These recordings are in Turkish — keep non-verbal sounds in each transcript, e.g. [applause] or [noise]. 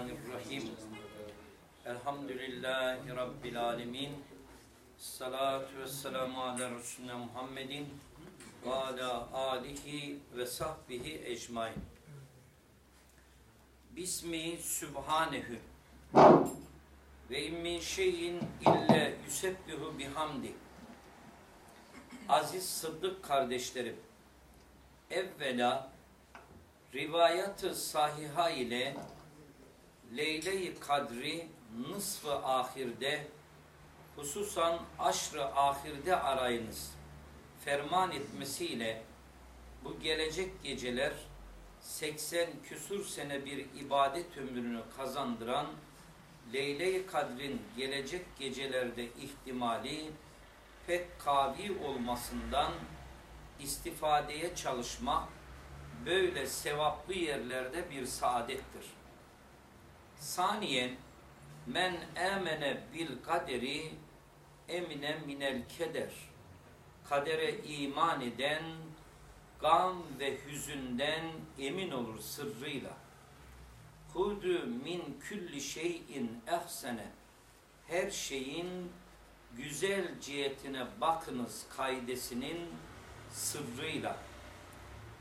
Bismillahirrahmanirrahim. Elhamdülillahi Rabbil alemin. Salatu ve selamu ala Resulüne Muhammedin ve ala alihi ve sahbihi ecmain. Bismi Sübhanehu ve in min şeyin ille yusebbihu bihamdi. Aziz Sıddık kardeşlerim, evvela rivayat-ı sahiha ile Leyle-i Kadri nısf-ı ahirde hususan aşr-ı ahirde arayınız ferman etmesiyle bu gelecek geceler 80 küsur sene bir ibadet ömrünü kazandıran Leyle-i Kadr'in gelecek gecelerde ihtimali pek kavi olmasından istifadeye çalışmak böyle sevaplı yerlerde bir saadettir. Saniyen men emene bil kaderi emine minel keder. Kadere iman eden gam ve hüzünden emin olur sırrıyla. Hudu min külli şeyin ehsene. Her şeyin güzel cihetine bakınız kaidesinin sırrıyla.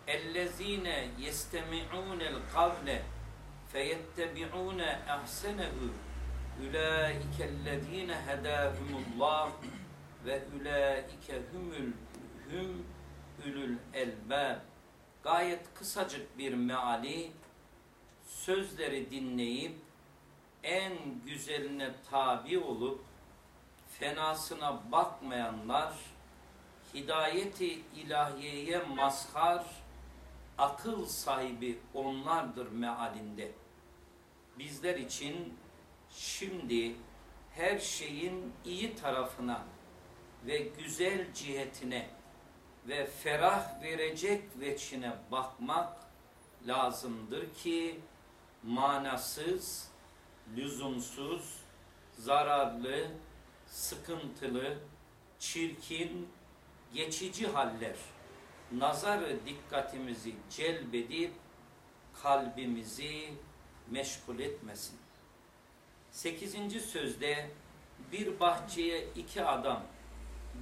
Ellezine yestemi'unel kavle فَيَتَّبِعُونَ اَحْسَنَهُ اُولَٰئِكَ الَّذ۪ينَ هَدَاهُمُ اللّٰهُ ve ulaike humul hum ülül elbab. Gayet kısacık bir meali sözleri dinleyip en güzeline tabi olup fenasına bakmayanlar hidayeti ilahiyeye mazhar akıl sahibi onlardır mealinde. Bizler için şimdi her şeyin iyi tarafına ve güzel cihetine ve ferah verecek veçine bakmak lazımdır ki manasız, lüzumsuz, zararlı, sıkıntılı, çirkin, geçici haller nazarı dikkatimizi celbedip kalbimizi meşgul etmesin. Sekizinci sözde bir bahçeye iki adam,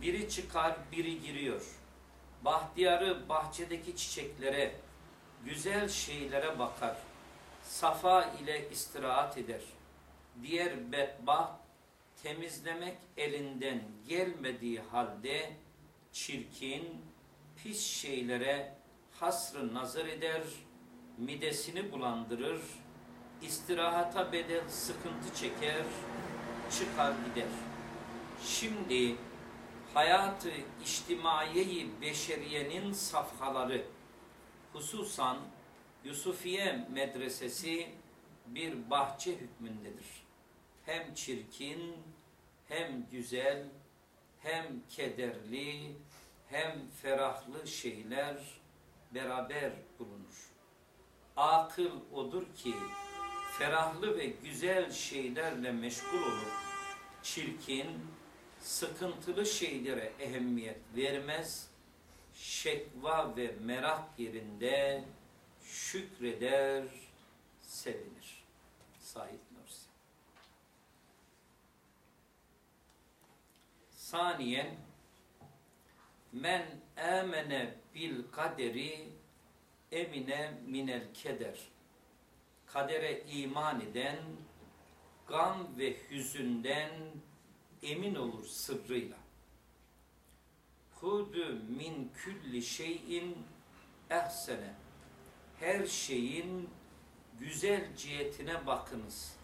biri çıkar biri giriyor. Bahtiyarı bahçedeki çiçeklere, güzel şeylere bakar. Safa ile istirahat eder. Diğer bedbaht temizlemek elinden gelmediği halde çirkin, pis şeylere hasrı nazar eder, midesini bulandırır, istirahata bedel sıkıntı çeker, çıkar gider. Şimdi hayatı içtimaiyeyi beşeriyenin safhaları, hususan Yusufiye medresesi bir bahçe hükmündedir. Hem çirkin, hem güzel, hem kederli, hem ferahlı şeyler beraber bulunur. Akıl odur ki ferahlı ve güzel şeylerle meşgul olup çirkin, sıkıntılı şeylere ehemmiyet vermez, şekva ve merak yerinde şükreder, sevinir. Said Nursi. Saniyen men amene bil kaderi emine minel keder. Kadere iman eden gam ve hüzünden emin olur sırrıyla. Hudu min külli şeyin ehsene. Her şeyin güzel cihetine bakınız.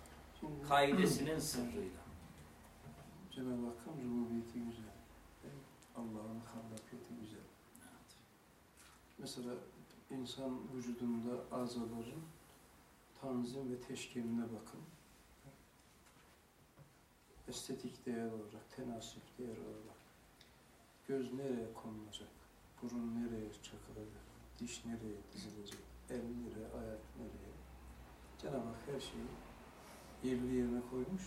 Kaidesinin sırrıyla. Cenab-ı Hakk'ın rububiyeti güzel. Allah'ın güzel. Mesela insan vücudunda azaların tanzim ve teşkiline bakın. Estetik değer olarak, tenasip değer olarak. Göz nereye konulacak? Burun nereye çakılacak? Diş nereye dizilecek? El nereye, ayak nereye? Cenab-ı Hak her şeyi yerli yerine koymuş.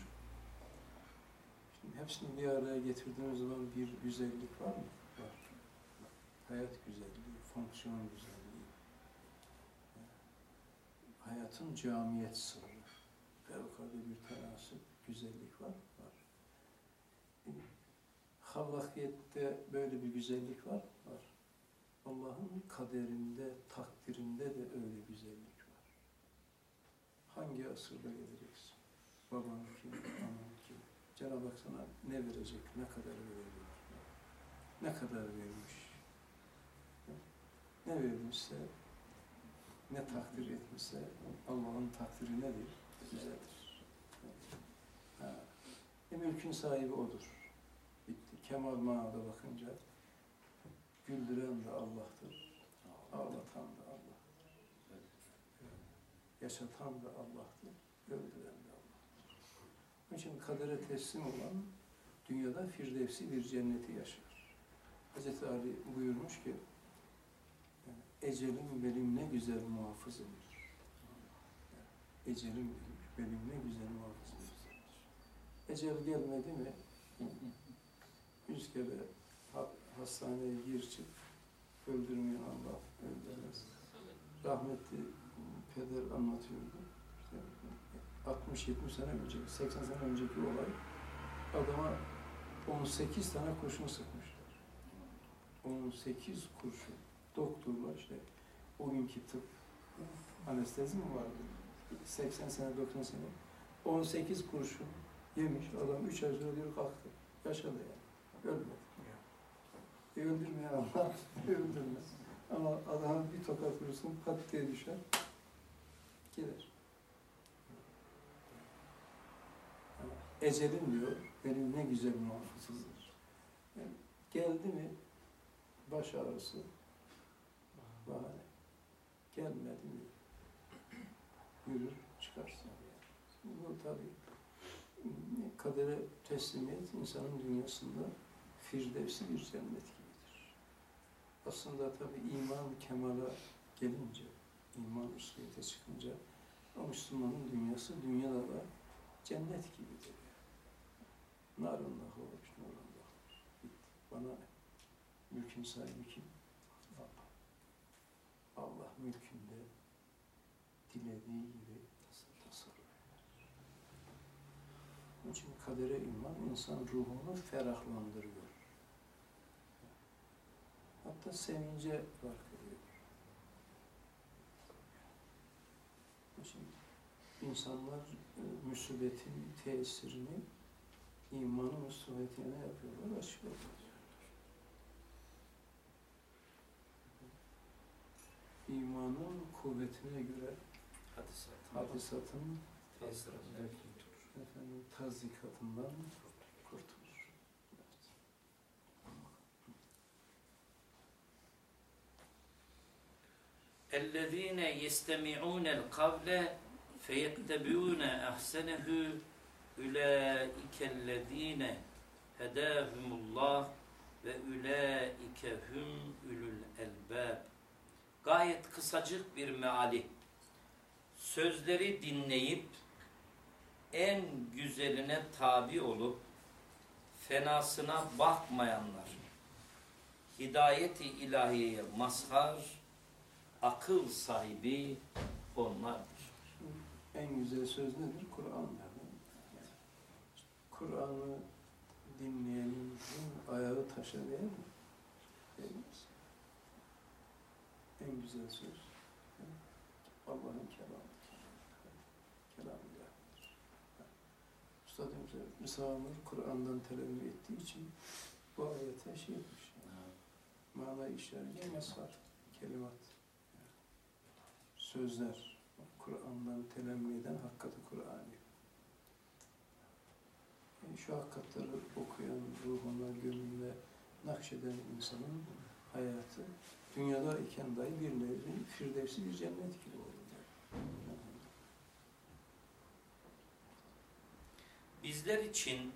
Şimdi hepsini bir araya getirdiğimiz zaman bir güzellik var mı? Var. Hayat güzelliği, fonksiyon güzelliği. Hayatın camiyet sırrı. fevkalade bir tenasüp, güzellik var. Var. Havlakiyette böyle bir güzellik var. Var. Allah'ın kaderinde, takdirinde de öyle güzellik var. Hangi asırda geleceksin? Baban kim, anan kim? Cenab-ı Hak sana ne verecek, ne kadar verecek? Ne kadar vermiş? Ne vermişse, ne takdir etmişse Allah'ın takdiri nedir? Güzeldir. Ha. E, mülkün sahibi odur. Bitti. Kemal manada bakınca güldüren de Allah'tır. Ağlatan da Allah'tır. Yaşatan da Allah'tır. Öldüren de Allah'tır. Onun için kadere teslim olan dünyada firdevsi bir cenneti yaşar. Hz. Ali buyurmuş ki Ecelim benim ne güzel muhafızımdır. Ecelim benim ne güzel muhafızımdır. Ecel gelmedi mi [laughs] yüz kere ha- hastaneye gir çık öldürmeyen Allah öldürmez. Rahmetli peder anlatıyordu. İşte 60-70 sene önce, 80 sene önceki olay adama 18 tane kurşun sıkmışlar. 18 kurşun. Doktorlar işte o günkü tıp anestezi mi vardı? 80 sene 90 sene 18 kurşun yemiş adam 3 ay sonra diyor kalktı. Yaşadı yani. Ölmedi. E öldürmeyen Allah [laughs] öldürmez. Ama adama bir tokat vursun pat diye düşer. Gider. Ecelim diyor, benim ne güzel muhafızımdır. Yani geldi mi baş ağrısı, bahane. Gelmedi mi yürür çıkarsın. Yani. Bu tabii kadere teslimiyet insanın dünyasında firdevsi bir cennet gibidir. Aslında tabii iman kemala gelince, iman üsliyete çıkınca o Müslümanın dünyası dünyada da cennet gibidir. Narında hoş, nurunda hoş. Bitti. Bana mülkün sahibi kim? Allah. Mülkünde dilediği gibi tasarruf eder. Onun için kadere iman insan ruhunu ferahlandırıyor. Hatta sevince fark ediyor. İçin insanlar e, musibetin tesirini imanın musibetine yapıyorlar, açıyorlar. imanın kuvvetine göre Hadisat. hadisatın Tesirinde efendim, tazikatından kurtulur. Evet. اَلَّذ۪ينَ يَسْتَمِعُونَ الْقَوْلَ فَيَتَّبِعُونَ اَحْسَنَهُ اُولَٰئِكَ الَّذ۪ينَ هَدَاهُمُ اللّٰهِ ve ulaike hum ulul elbab. Gayet kısacık bir meali. Sözleri dinleyip en güzeline tabi olup fenasına bakmayanlar. Hidayeti ilahiyeye mazhar, akıl sahibi onlardır. En güzel söz nedir? Kur'an. Yani. Kur'an'ı dinleyenin ayağı taşa değil mi? En güzel söz Allah'ın kelamıdır. Kelam-ı Üstadımız Rıza-ı Kur'an'dan televim ettiği için bu ayete şey etmiş. Mana işlerince mazhar, kelimat, sözler, Kur'an'dan telemmü eden hakikati Kur'an'ı. Yani şu hakikatleri okuyan, ruhuna, gönlüne nakşeden insanın hayatı dünyada iken dahi bir nevi firdevsi bir cennet gibi olur. Bizler için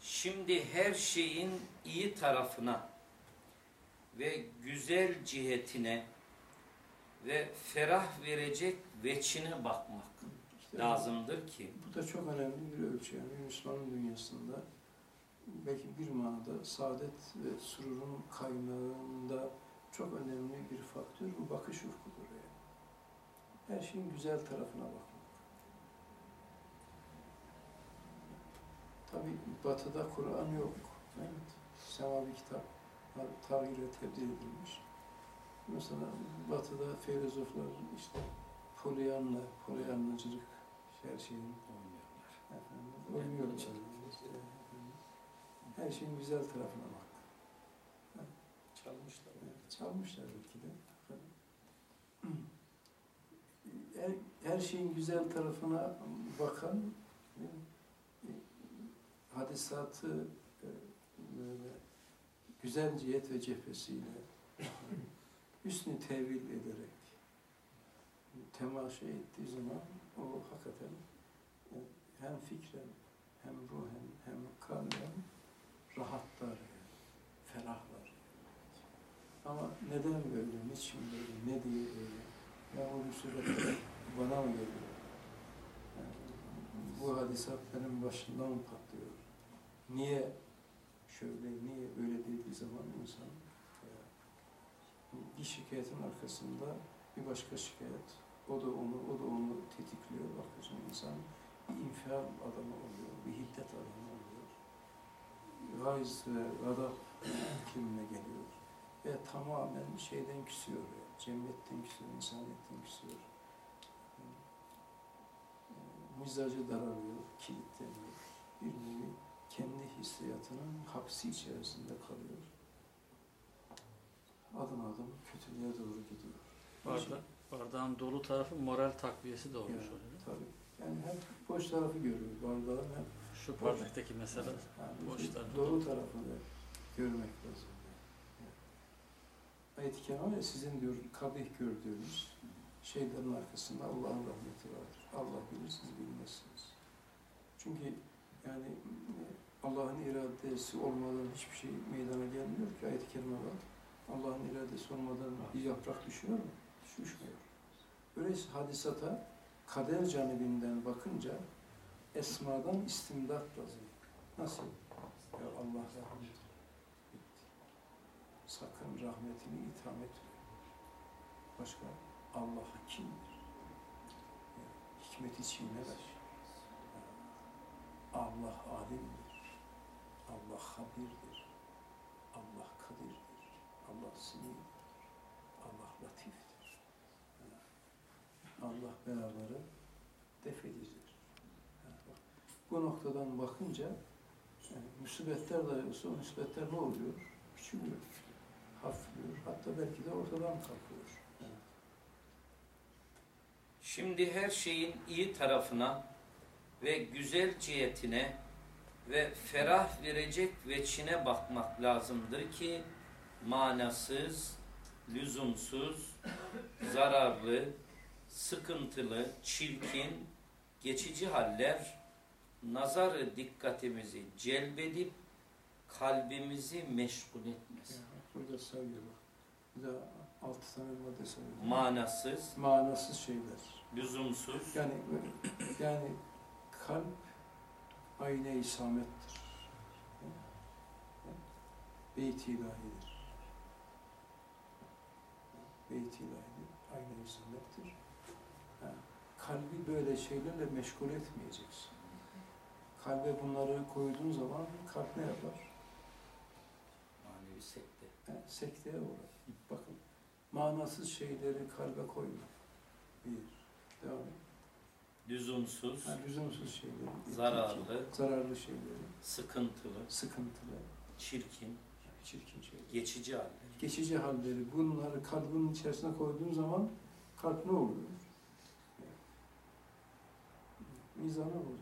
şimdi her şeyin iyi tarafına ve güzel cihetine ve ferah verecek veçine bakmak İşte lazımdır ki Bu da çok önemli bir ölçü. Yani Müslümanın dünyasında belki bir manada saadet ve sururun kaynağında çok önemli bir faktör bu bakış ufkudur yani. Her şeyin güzel tarafına bakmak. Tabi batıda Kur'an yok. Evet. Semavi kitap tarihle tebdil edilmiş. Mesela batıda filozoflar işte polyanla, polyanlacılık her şeyin Oynuyorlar. efendim, oynuyorlar. Her şeyin güzel tarafına bak. Çalmışlar. Çalmışlar belki de. Her, her şeyin güzel tarafına bakan e, hadisatı e, böyle güzel cihet ve cephesiyle hüsnü tevil ederek temaşa ettiği zaman o hakikaten e, hem fikren hem ruhen hem kalben rahatlar, yani, ferahlar. Ama neden böyle, niçin böyle, ne diye böyle? Ya o müsibetler bana mı geliyor? Yani bu hadisat benim başımdan mı patlıyor? Niye şöyle, niye böyle dediği zaman insan e, bir şikayetin arkasında bir başka şikayet, o da onu, o da onu tetikliyor. Bakıyorsun insan bir infial adamı oluyor, bir hiddet adamı oluyor. Gayz ve gadab kimine geliyor. Ve tamamen şeyden küsüyor, cemiyetten küsüyor, insaniyetten küsüyor. E, mizacı daralıyor, kilitleniyor. Bir nevi kendi hissiyatının hapsi içerisinde kalıyor. Adım adım kötülüğe doğru gidiyor. Barda, bardağın dolu tarafı moral takviyesi de olmuş Yani, oluyor. tabii. Yani hem boş tarafı görüyor bardağın hem Şu bardaktaki mesela yani boş tarafı. dolu tarafını görmek lazım. Ayet-i Kerime sizin diyor kabih gördüğünüz şeylerin arkasında Allah'ın rahmeti vardır. Allah bilir, siz bilmezsiniz. Çünkü yani Allah'ın iradesi olmadan hiçbir şey meydana gelmiyor ki ayet-i kerime var. Allah'ın iradesi olmadan bir yaprak düşüyor mu? Düşmüyor. Öyleyse hadisata kader canibinden bakınca esmadan istimdat lazım. Nasıl? Ya Allah rahmet. Sakın rahmetini itham etme. Başka? Allah hakimdir. Ya, hikmeti çiğnemez. Allah alimdir. Allah habirdir. Allah kadirdir. Allah semidir. Allah latiftir. Allah beraberı def edicidir. Yani bu noktadan bakınca yani musibetler olsa o musibetler ne oluyor? Küçülüyor. Hafifliyor. Hatta belki de ortadan kalkıyor. Şimdi her şeyin iyi tarafına ve güzel cihetine ve ferah verecek veçine bakmak lazımdır ki manasız, lüzumsuz, zararlı, sıkıntılı, çirkin, geçici haller nazarı dikkatimizi celbedip kalbimizi meşgul etmesin. Burada sayıyor bak. Bir de altı tane madde sayıyor. Manasız, Manasız şeyler. lüzumsuz, Yani yani kalp ayna isamettir. Beyt-i ilahidir. Beyt-i ilahidir. Ayna isamettir. Ha, Kalbi böyle şeylerle meşgul etmeyeceksin. Kalbe bunları koyduğun zaman kalp ne yapar? Ha, sekteye uğrar. Bakın, manasız şeyleri kalbe koyma. Bir, devam et. lüzumsuz, Ha, lüzumsuz şeyleri. zararlı, Zararlı şeyleri, sıkıntılı, sıkıntılı, çirkin, çirkin şeyleri. geçici haller. Geçici halleri, bunları kalbin içerisine koyduğun zaman kalp ne oluyor? Mizanı bozuluyor,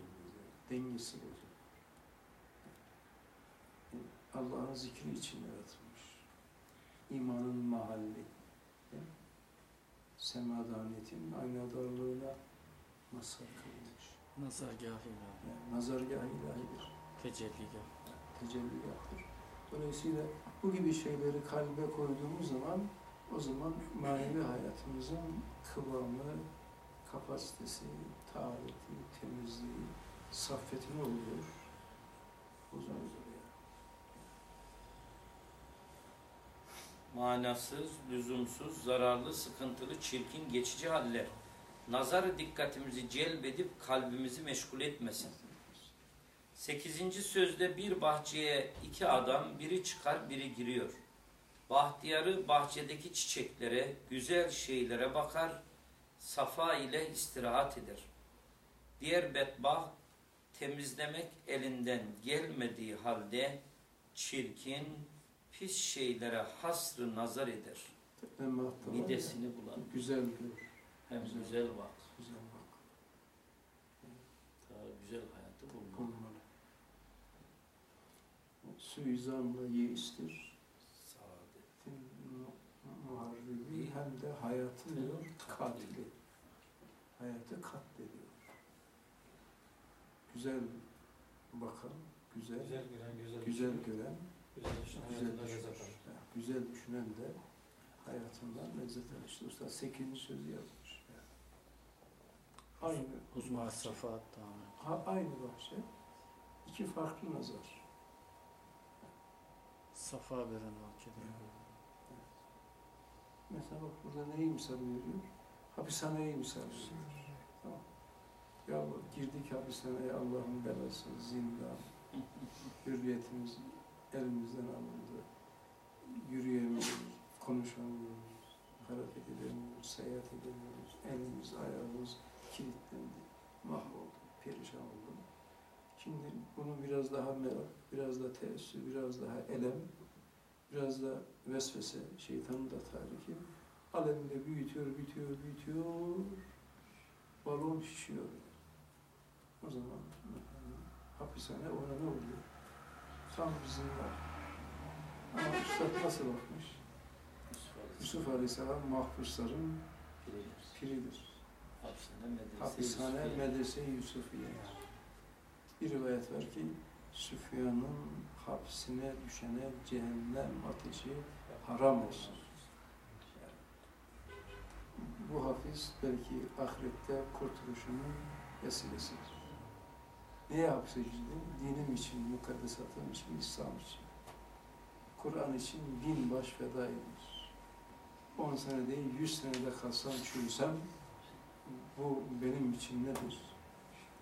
dengesi bozuluyor. Allah'ın zikri için yaratılmış. İmanın mahalli. Semadaniyetin aynadarlığına mazhar kılınmış. Nazargahı ilahi, Yani nazargah ilahidir. tecelligah. tecelligahtır. Dolayısıyla bu gibi şeyleri kalbe koyduğumuz zaman o zaman manevi hayatımızın kıvamı, kapasitesi, tahareti, temizliği, saffeti ne oluyor? Uzun uzun yani. Manasız, lüzumsuz, zararlı, sıkıntılı, çirkin, geçici haller. Nazarı dikkatimizi celbedip kalbimizi meşgul etmesin. Sekizinci sözde bir bahçeye iki adam, biri çıkar, biri giriyor. Bahtiyarı bahçedeki çiçeklere, güzel şeylere bakar, safa ile istirahat eder. Diğer bedbaht temizlemek elinden gelmediği halde çirkin, pis şeylere hasrı nazar eder. Midesini bulan Güzel gör. hem güzel bak, Güzel bak. daha güzel hayatı bulmalı. Bulmalı. Suizanla yeistir. Saadet. Mu- Muharribi hem de hayatı diyor katili. Hayatı katlediyor. Güzel bakan, güzel, Güzel gören, güzel, güzel gören, güzel düşünen, güzel düşünür. düşünen de hayatından lezzet alır. İşte usta 8. sözü yazmış. Yani. Aynı. Safahat tamam. Ha, aynı bahçe. iki farklı nazar. Safa veren bahçede. Mesela bak burada neyi misal veriyor? Hapishaneyi misal veriyor. Tamam. Ya girdik hapishaneye Allah'ın belası, zindan, [laughs] hürriyetimiz elimizden alındı. Yürüyemiyoruz, konuşamıyoruz, hareket edemiyoruz, seyahat edemiyoruz. Elimiz, ayağımız kilitlendi, mahvolduk, perişan olduk. Şimdi bunu biraz daha merak, biraz da teessür, biraz daha elem, biraz da vesvese, şeytanın da tahriki. Alemde büyütüyor, büyütüyor, büyütüyor. Balon şişiyor. O zaman hapishane ona ne oluyor? Tam bir zindan. Ama Üstad nasıl bakmış? Yusuf Aleyhisselam mahpusların piridir. Hapishane medrese-i Yusufiye. Bir rivayet var ki Süfyan'ın hapsine düşene cehennem ateşi haram olsun. Bu hafız belki ahirette kurtuluşunun vesilesidir. Neye hapsedildi? Dinim için, mukaddesatım için, İslam için. Kur'an için bin baş feda edilir. 10 sene değil, 100 senede kalsam, çürüsem bu benim için nedir?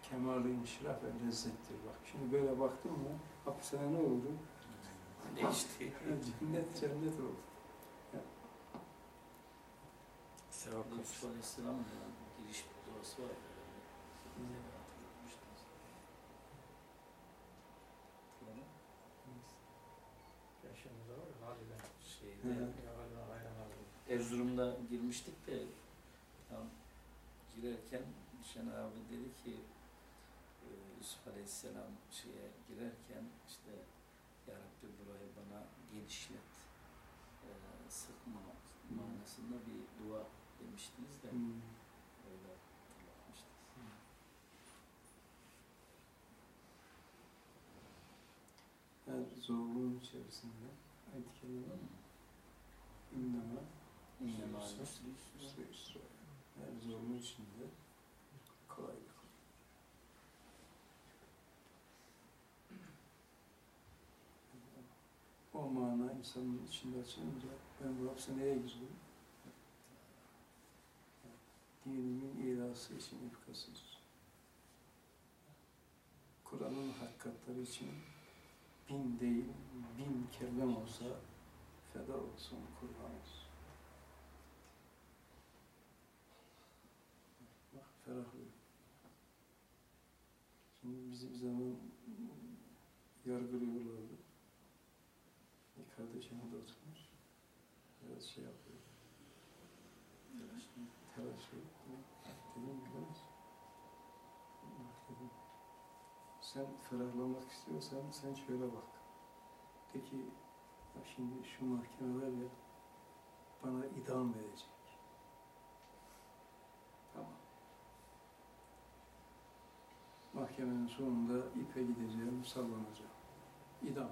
Kemal-i inşirah ve lezzettir bak. Şimdi böyle baktım mı hapishane ne oldu? Değişti. [laughs] cennet cennet oldu. Sevap kapısı. Aleyhisselam'ın giriş duası var. Yaşamımızda var ya, haliyle. Şeyde, Hı. Ya galiba aynen abi. Erzurum'da girmiştik de tam girerken Şener abi dedi ki e, Yusuf Aleyhisselam şeye girerken işte Ya Rabbi burayı bana genişlet e, sıkma manasında bir dua demiştiniz de Hmm. öyle hatırlatmıştınız. Her zorluğun içerisinde ayet-i kerime. İnnema üsre üsre. Her zorluğun içinde kolaylık. O mana insanın içinde açılınca ben bu hapishaneye girdim. Dinimin ilası için ifkasız. Kur'an'ın hakikatleri için bin değil, bin kellem olsa feda olsun Kur'an olsun. Bak ferahlıyor. Şimdi bizim zaman yargılıyorlardı. Bir kardeşim de oturmuş. Biraz şey yapıyor. Telaşlı. Dedim biraz. Bak dedim. Sen ferahlamak istiyorsan sen şöyle bak. De ki şimdi şu mahkemeler ya bana idam verecek. Tamam. Mahkemenin sonunda ipe gideceğim, sallanacağım. İdam.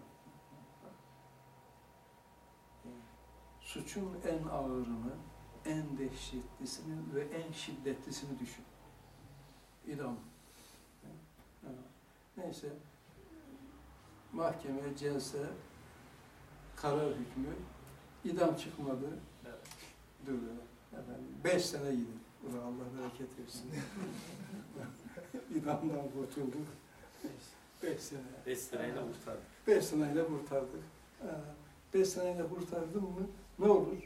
Suçun en ağırını, en dehşetlisini ve en şiddetlisini düşün. İdam. Neyse. Mahkeme, celse, karar hükmü, idam çıkmadı. Evet. Dur be. Efendim, beş sene gidin. Ulan Allah bereket versin. [laughs] İdamdan kurtulduk. Beş sene. 5 seneyle kurtardık. Beş seneyle kurtardık. Ha, Beş seneyle kurtardım mı ne olur?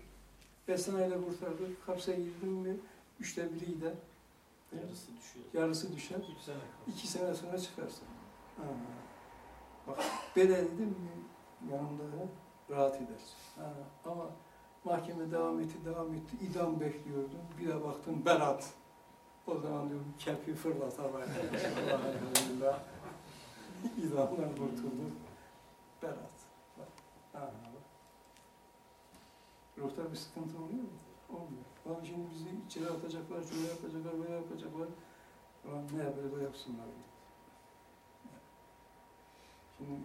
Beş seneyle kurtardık. Hapse girdim mi üçte biri gider. Yarısı düşüyor. Yarısı düşer. Üç sene. İki sene sonra çıkarsın. Ha. Bak böyle dedim mi yanımda da rahat edersin. Ha. Ama mahkeme devam etti, devam etti. İdam bekliyordum. Bir de baktım berat. O zaman diyorum kepi fırlat [laughs] havaya. İdamdan kurtuldum. Berat. Ha. Ruhta bir sıkıntı oluyor mu? Olmuyor. Lan şimdi bizi içeri atacaklar, şöyle yapacaklar, böyle yapacaklar. Ulan ne yapıyorlar yapsınlar. Şimdi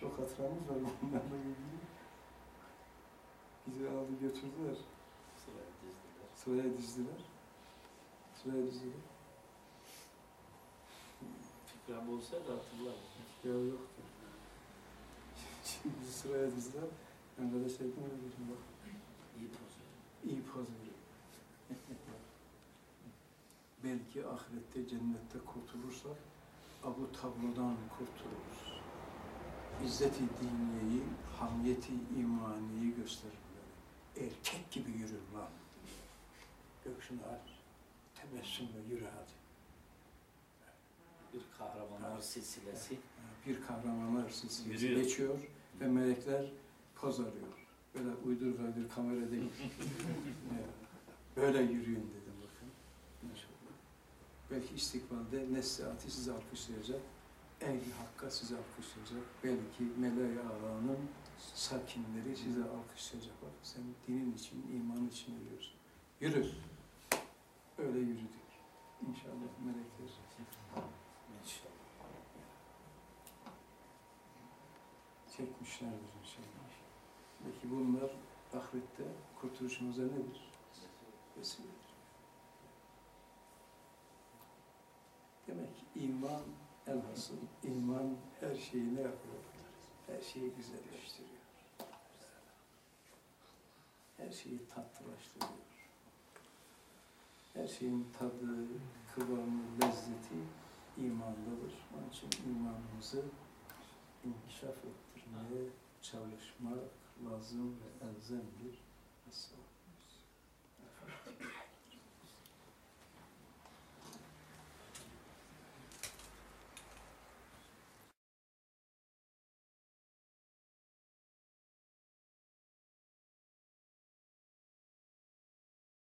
çok hatıramız var [laughs] bunlarla ilgili. Bizi aldı götürdüler. Sıraya dizdiler. Sıraya dizdiler. Sıraya dizdiler. Fikram olsaydı hatırlarım. Ya yoktu. Şimdi bizi sıraya dizdiler. Ben de dedim bak. İyi pozisyon. İyi poz verin. Belki ahirette cennette kurtulursak bu tablodan kurtuluruz. İzzeti diniyeyi, hamiyeti imaniyi gösterir böyle. Erkek gibi yürür lan. Göksünü aç, tebessümle yürü hadi. Bir kahramanlar silsilesi. Bir kahramanlar silsilesi Yürüyor. geçiyor ve melekler poz arıyor. Böyle uydur gaydır kamera değil. [laughs] Evet. Böyle yürüyün. İnşallah. Belki istikbalde Neslihat'i sizi alkışlayacak. Ehli Hakk'a sizi alkışlayacak. Belki Meleği Ala'nın sakinleri size alkışlayacak. Bak sen dinin için, iman için yürüyorsun. Yürü. Öyle yürüdük. İnşallah melekler. İnşallah. çekmişlerdir inşallah. Peki bunlar ahirette kurtuluşumuza nedir? Vesiledir. Demek ki iman elhasıl, iman her şeyi ne yapıyor? Her şeyi güzelleştiriyor. Her şeyi tatlılaştırıyor. Her şeyin tadı, kıvamı, lezzeti imandadır. Onun için imanımızı inkişaf ettirmeye çalışmak lazım ve elzemdir.